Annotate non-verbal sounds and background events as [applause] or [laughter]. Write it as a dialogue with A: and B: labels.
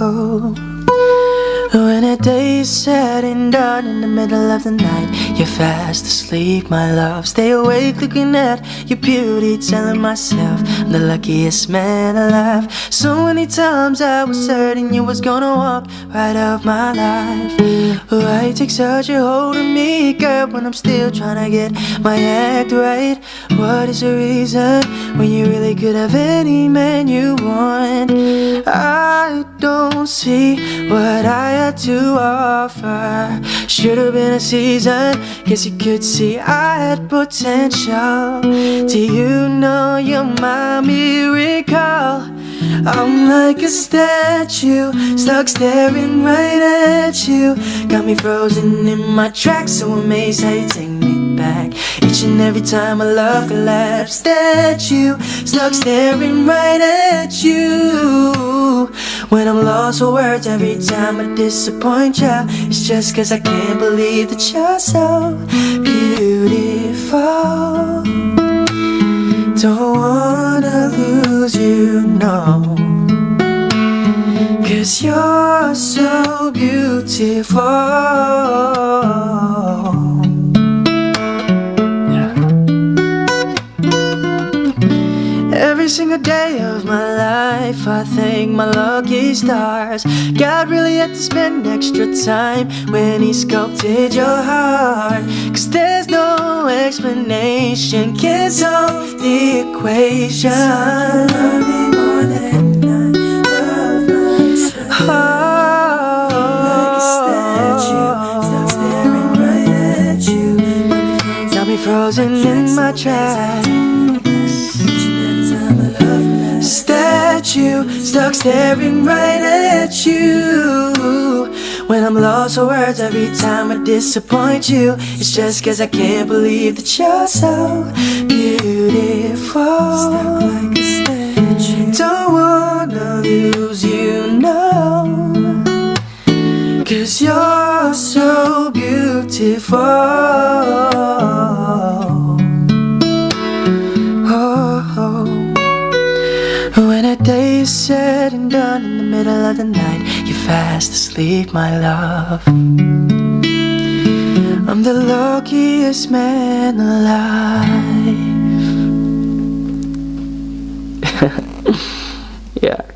A: When a day is said and done in the middle of the night, you're fast asleep, my love. Stay awake looking at your beauty, telling myself I'm the luckiest man alive. So many times I was certain you was gonna walk right out of my life. Why take such a hold of me, girl, when I'm still trying to get my act right? What is the reason when you really could have any man you want? I see what I had to offer. Should have been a season, guess you could see I had potential. Do you know you're my miracle? I'm like a statue, stuck staring right at you. Got me frozen in my tracks, so amazed how you take me back. Each and every time I love collapsed at you, stuck staring right at you. Lost words, every time I disappoint you, it's just cause I can't believe that you're so beautiful. Don't wanna lose you, no. Cause you're so beautiful. Single day of my life, I thank my lucky stars. God really had to spend extra time when He sculpted your heart. Cause there's no explanation, can't solve the equation. Love me more than I Stuck staring right at you. When I'm lost for words, every time I disappoint you, it's just cause I can't believe that you're so beautiful. Like a statue. Don't wanna lose you, no. Cause you're so beautiful. Day is said and done in the middle of the night, you're fast asleep, my love. I'm the luckiest man alive. [laughs] yeah.